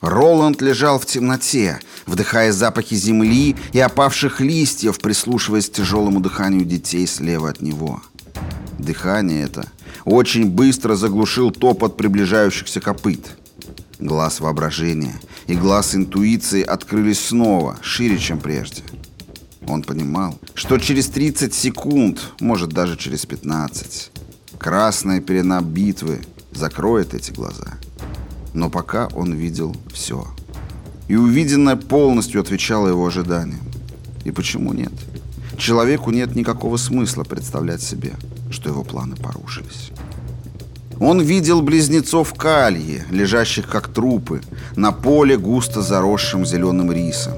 Роланд лежал в темноте, вдыхая запахи земли и опавших листьев, прислушиваясь к тяжелому дыханию детей слева от него. Дыхание это очень быстро заглушил топот приближающихся копыт. Глаз воображения и глаз интуиции открылись снова, шире, чем прежде. Он понимал, что через 30 секунд, может даже через 15, красная пелена битвы закроет эти глаза. Но пока он видел все. И увиденное полностью отвечало его ожиданиям. И почему нет? Человеку нет никакого смысла представлять себе, что его планы порушились. Он видел близнецов Кальи, лежащих как трупы, на поле густо заросшим зеленым рисом.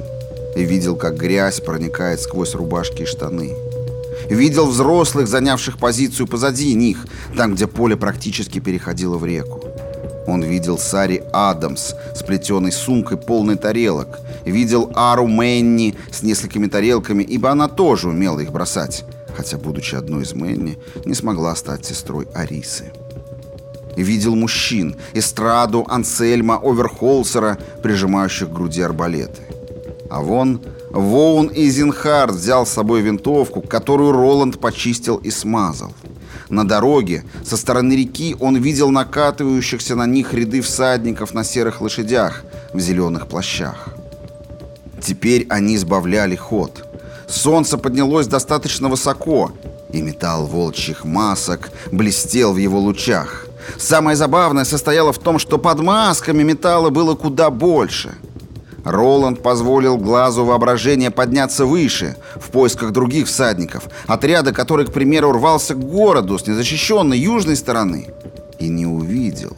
И видел, как грязь проникает сквозь рубашки и штаны. Видел взрослых, занявших позицию позади них, там, где поле практически переходило в реку. Он видел Сари Адамс с плетеной сумкой полной тарелок. Видел Ару Мэнни с несколькими тарелками, ибо она тоже умела их бросать, хотя, будучи одной из Мэнни, не смогла стать сестрой Арисы. Видел мужчин, Эстраду, Ансельма, Оверхолсера, прижимающих к груди арбалеты. А вон Воун Изенхард взял с собой винтовку, которую Роланд почистил и смазал. На дороге, со стороны реки, он видел накатывающихся на них ряды всадников на серых лошадях в зеленых плащах. Теперь они сбавляли ход. Солнце поднялось достаточно высоко, и металл волчьих масок блестел в его лучах. Самое забавное состояло в том, что под масками металла было куда больше – Роланд позволил глазу воображения подняться выше, в поисках других всадников, отряда, который, к примеру, рвался к городу с незащищенной южной стороны, и не увидел.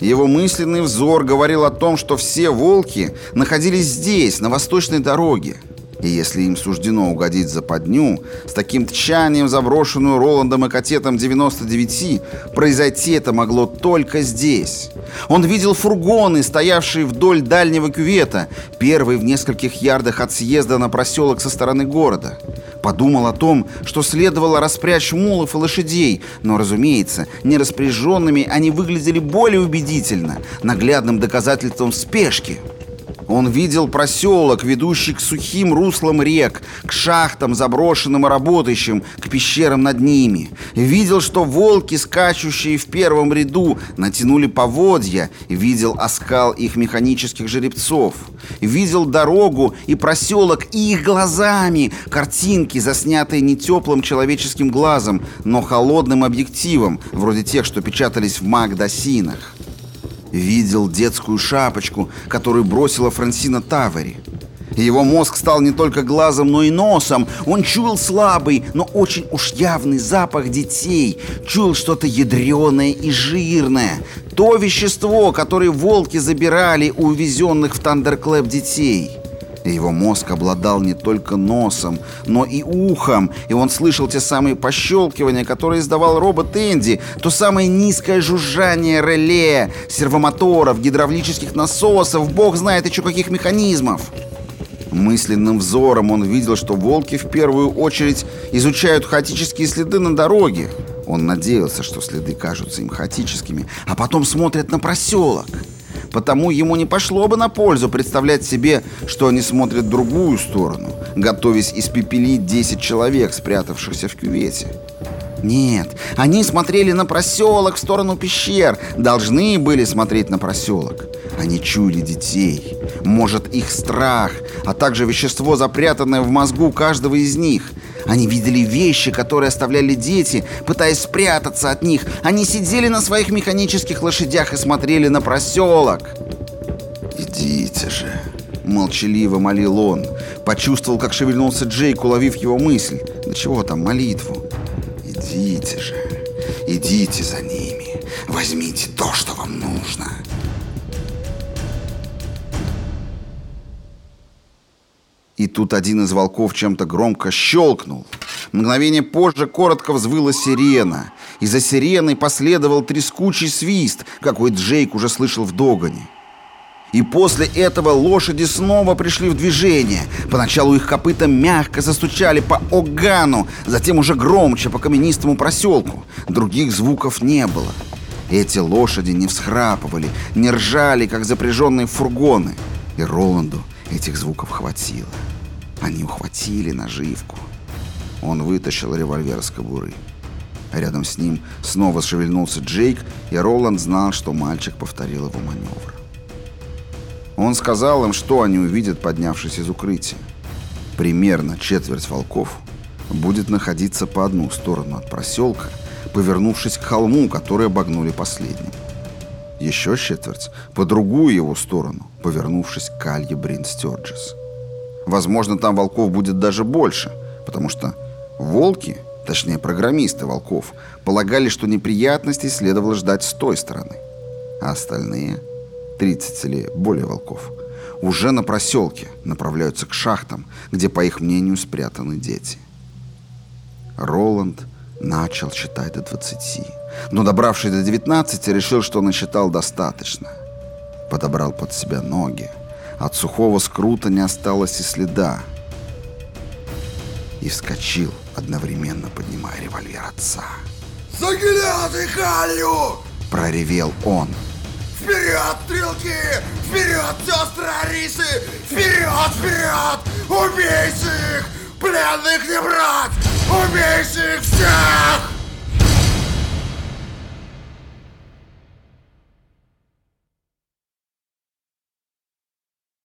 Его мысленный взор говорил о том, что все волки находились здесь, на восточной дороге, и если им суждено угодить за подню, с таким тчанием заброшенную Роландом и Катетом 99, произойти это могло только здесь. Он видел фургоны, стоявшие вдоль дальнего кювета, первый в нескольких ярдах от съезда на проселок со стороны города. Подумал о том, что следовало распрячь мулов и лошадей, но, разумеется, нераспряженными они выглядели более убедительно, наглядным доказательством спешки. Он видел проселок, ведущий к сухим руслам рек, к шахтам, заброшенным и работающим, к пещерам над ними. Видел, что волки, скачущие в первом ряду, натянули поводья. Видел оскал их механических жеребцов. Видел дорогу и проселок их глазами. Картинки, заснятые не теплым человеческим глазом, но холодным объективом, вроде тех, что печатались в Магдасинах. Видел детскую шапочку, которую бросила Франсина Тавери. Его мозг стал не только глазом, но и носом. Он чуял слабый, но очень уж явный запах детей. Чуял что-то ядреное и жирное. То вещество, которое волки забирали у увезенных в Тандерклэп детей. Его мозг обладал не только носом, но и ухом, и он слышал те самые пощелкивания, которые издавал робот Энди, то самое низкое жужжание реле, сервомоторов, гидравлических насосов, бог знает еще каких механизмов. Мысленным взором он видел, что волки в первую очередь изучают хаотические следы на дороге. Он надеялся, что следы кажутся им хаотическими, а потом смотрят на проселок потому ему не пошло бы на пользу представлять себе, что они смотрят в другую сторону, готовясь испепелить 10 человек, спрятавшихся в кювете. Нет, они смотрели на проселок в сторону пещер, должны были смотреть на проселок. Они чуяли детей, может их страх, а также вещество, запрятанное в мозгу каждого из них – они видели вещи, которые оставляли дети, пытаясь спрятаться от них. Они сидели на своих механических лошадях и смотрели на проселок. «Идите же!» — молчаливо молил он. Почувствовал, как шевельнулся Джейк, уловив его мысль. «Да чего там, молитву?» «Идите же! Идите за ними! Возьмите то, что вам нужно!» И тут один из волков чем-то громко щелкнул. Мгновение позже коротко взвыла сирена. И за сиреной последовал трескучий свист, какой Джейк уже слышал в догоне. И после этого лошади снова пришли в движение. Поначалу их копыта мягко застучали по Огану, затем уже громче по каменистому проселку. Других звуков не было. Эти лошади не всхрапывали, не ржали, как запряженные фургоны. И Роланду этих звуков хватило. Они ухватили наживку. Он вытащил револьвер из кобуры. Рядом с ним снова шевельнулся Джейк, и Роланд знал, что мальчик повторил его маневр. Он сказал им, что они увидят, поднявшись из укрытия. Примерно четверть волков будет находиться по одну сторону от проселка, повернувшись к холму, который обогнули последним. Еще четверть по другую его сторону, повернувшись к калье Брин Стерджес. Возможно, там волков будет даже больше, потому что волки, точнее программисты волков, полагали, что неприятностей следовало ждать с той стороны. А остальные, 30 или более волков, уже на проселке направляются к шахтам, где, по их мнению, спрятаны дети. Роланд начал считать до 20, но, добравшись до 19, решил, что насчитал достаточно. Подобрал под себя ноги, от сухого скрута не осталось и следа. И вскочил, одновременно поднимая револьвер отца. «Заглядай, Халью!» — проревел он. «Вперед, стрелки! Вперед, сестры Арисы! Вперед, вперед! Убейте их! Пленных не брать! Убейте их всех!»